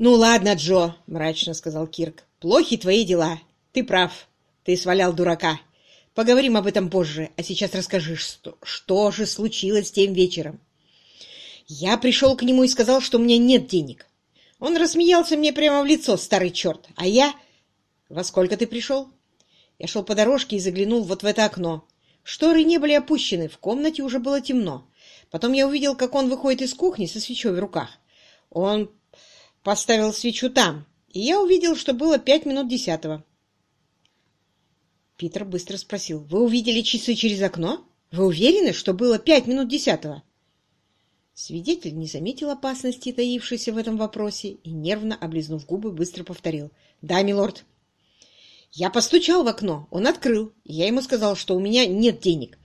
«Ну ладно, Джо», — мрачно сказал Кирк. «Плохи твои дела. Ты прав. Ты свалял дурака. Поговорим об этом позже, а сейчас расскажи, что, что же случилось тем вечером». Я пришел к нему и сказал, что у меня нет денег. Он рассмеялся мне прямо в лицо, старый черт. А я... Во сколько ты пришел? Я шел по дорожке и заглянул вот в это окно. Шторы не были опущены, в комнате уже было темно. Потом я увидел, как он выходит из кухни со свечой в руках. Он поставил свечу там, и я увидел, что было пять минут десятого. Питер быстро спросил, «Вы увидели часы через окно? Вы уверены, что было пять минут десятого?» Свидетель не заметил опасности, таившейся в этом вопросе, и, нервно облизнув губы, быстро повторил, «Да, милорд». Я постучал в окно, он открыл, я ему сказал, что у меня нет денег.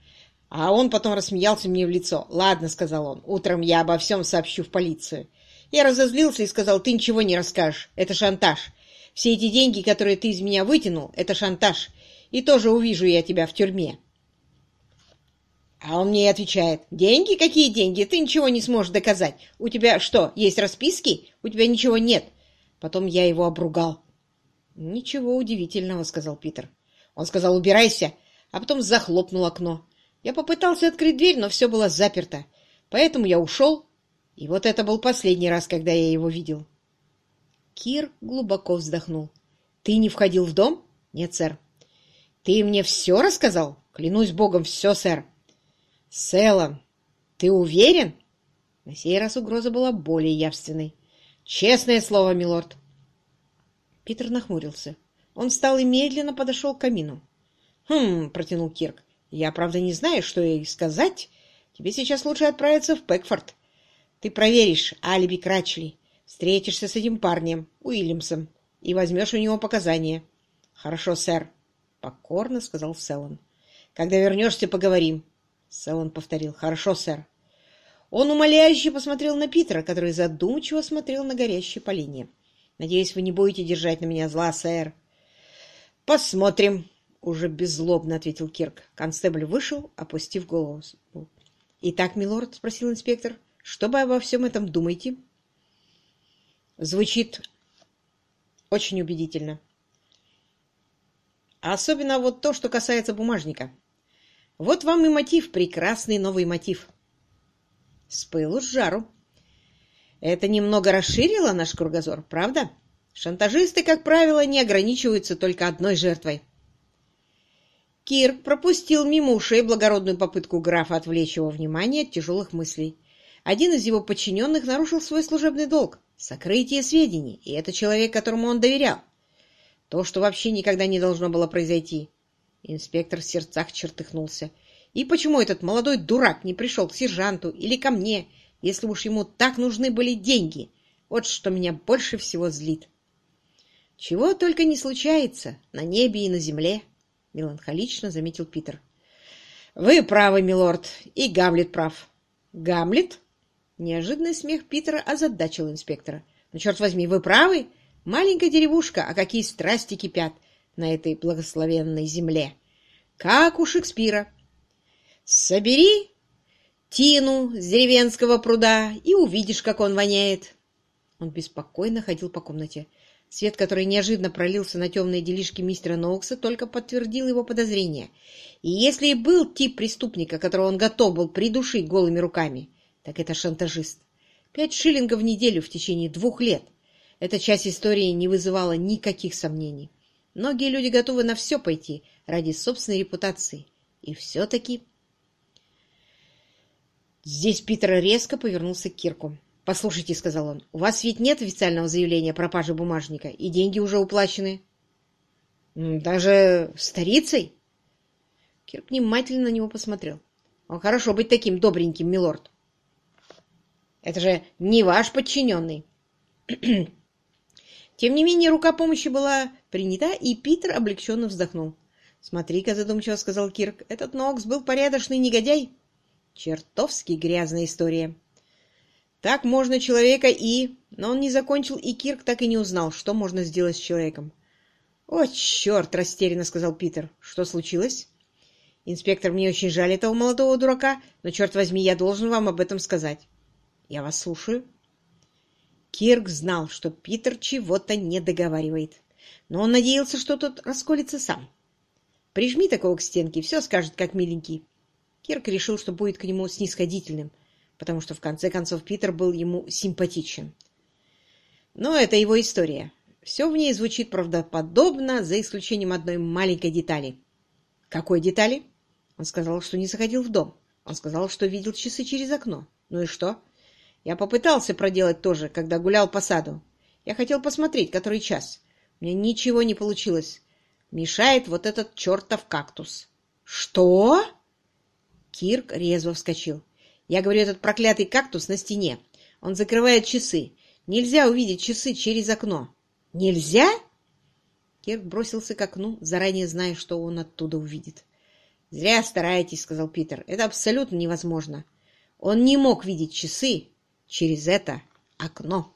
А он потом рассмеялся мне в лицо. «Ладно», — сказал он, — «утром я обо всем сообщу в полицию». Я разозлился и сказал, «Ты ничего не расскажешь, это шантаж. Все эти деньги, которые ты из меня вытянул, это шантаж, и тоже увижу я тебя в тюрьме». А он мне отвечает, «Деньги? Какие деньги? Ты ничего не сможешь доказать. У тебя что, есть расписки? У тебя ничего нет». Потом я его обругал. «Ничего удивительного», — сказал Питер. Он сказал, «Убирайся», а потом захлопнул окно. Я попытался открыть дверь, но все было заперто. Поэтому я ушел, и вот это был последний раз, когда я его видел. Кир глубоко вздохнул. «Ты не входил в дом?» «Нет, сэр». «Ты мне все рассказал?» «Клянусь богом, все, сэр». «Селлан, ты уверен?» На сей раз угроза была более явственной. «Честное слово, милорд». Питер нахмурился. Он встал и медленно подошел к камину. «Хм», — протянул Кирк, я, правда, не знаю, что ей сказать. Тебе сейчас лучше отправиться в Пэкфорд. Ты проверишь алиби Крачли, встретишься с этим парнем, Уильямсом, и возьмешь у него показания. — Хорошо, сэр, — покорно сказал Селлан. — Когда вернешься, поговорим. Селлан повторил. — Хорошо, сэр. Он умоляюще посмотрел на Питера, который задумчиво смотрел на горящее поленье. — Надеюсь, вы не будете держать на меня зла, сэр. — Посмотрим, уже беззлобно ответил Кирк. Констебль вышел, опустив голову. «Итак, милорд?» — спросил инспектор. «Что вы обо всем этом думаете?» Звучит очень убедительно. Особенно вот то, что касается бумажника. Вот вам и мотив, прекрасный новый мотив. С пылу с жару. Это немного расширило наш кругозор, правда? Шантажисты, как правило, не ограничиваются только одной жертвой. Кирк пропустил мимо ушей благородную попытку графа отвлечь его внимание от тяжелых мыслей. Один из его подчиненных нарушил свой служебный долг — сокрытие сведений, и это человек, которому он доверял. То, что вообще никогда не должно было произойти. Инспектор в сердцах чертыхнулся. И почему этот молодой дурак не пришел к сержанту или ко мне, если уж ему так нужны были деньги? Вот что меня больше всего злит. Чего только не случается на небе и на земле меланхолично заметил Питер. Вы правы, милорд, и Гамлет прав. Гамлет? Неожиданный смех Питера озадачил инспектора. Но, черт возьми, вы правы? Маленькая деревушка, а какие страсти кипят на этой благословенной земле. Как у Шекспира. Собери тину с деревенского пруда и увидишь, как он воняет. Он беспокойно ходил по комнате. Свет, который неожиданно пролился на темные делишки мистера Ноукса, только подтвердил его подозрения. И если и был тип преступника, которого он готов был придушить голыми руками, так это шантажист. Пять шиллингов в неделю в течение двух лет. Эта часть истории не вызывала никаких сомнений. Многие люди готовы на все пойти ради собственной репутации. И все-таки... Здесь Питер резко повернулся к Кирку. «Послушайте», — сказал он, — «у вас ведь нет официального заявления о пропаже бумажника, и деньги уже уплачены». «Даже старицей?» Кирк внимательно на него посмотрел. «Он хорошо быть таким добреньким, милорд». «Это же не ваш подчиненный». Тем не менее, рука помощи была принята, и Питер облегченно вздохнул. «Смотри-ка», — задумчиво сказал Кирк, — «этот Нокс был порядочный негодяй». «Чертовски грязная история». Так можно человека и... Но он не закончил, и Кирк так и не узнал, что можно сделать с человеком. «О, черт!» — растерянно сказал Питер. «Что случилось?» «Инспектор, мне очень жаль этого молодого дурака, но, черт возьми, я должен вам об этом сказать». «Я вас слушаю». Кирк знал, что Питер чего-то не договаривает, но он надеялся, что тот расколется сам. Прижми такого к стенке, все скажет, как миленький. Кирк решил, что будет к нему снисходительным, потому что, в конце концов, Питер был ему симпатичен. Но это его история. Все в ней звучит правдоподобно, за исключением одной маленькой детали. Какой детали? Он сказал, что не заходил в дом. Он сказал, что видел часы через окно. Ну и что? Я попытался проделать то же, когда гулял по саду. Я хотел посмотреть, который час. У меня ничего не получилось. Мешает вот этот чертов кактус. Что? Кирк резво вскочил. Я говорю, этот проклятый кактус на стене. Он закрывает часы. Нельзя увидеть часы через окно. Нельзя? Кирк бросился к окну, заранее зная, что он оттуда увидит. «Зря стараетесь», — сказал Питер. «Это абсолютно невозможно. Он не мог видеть часы через это окно».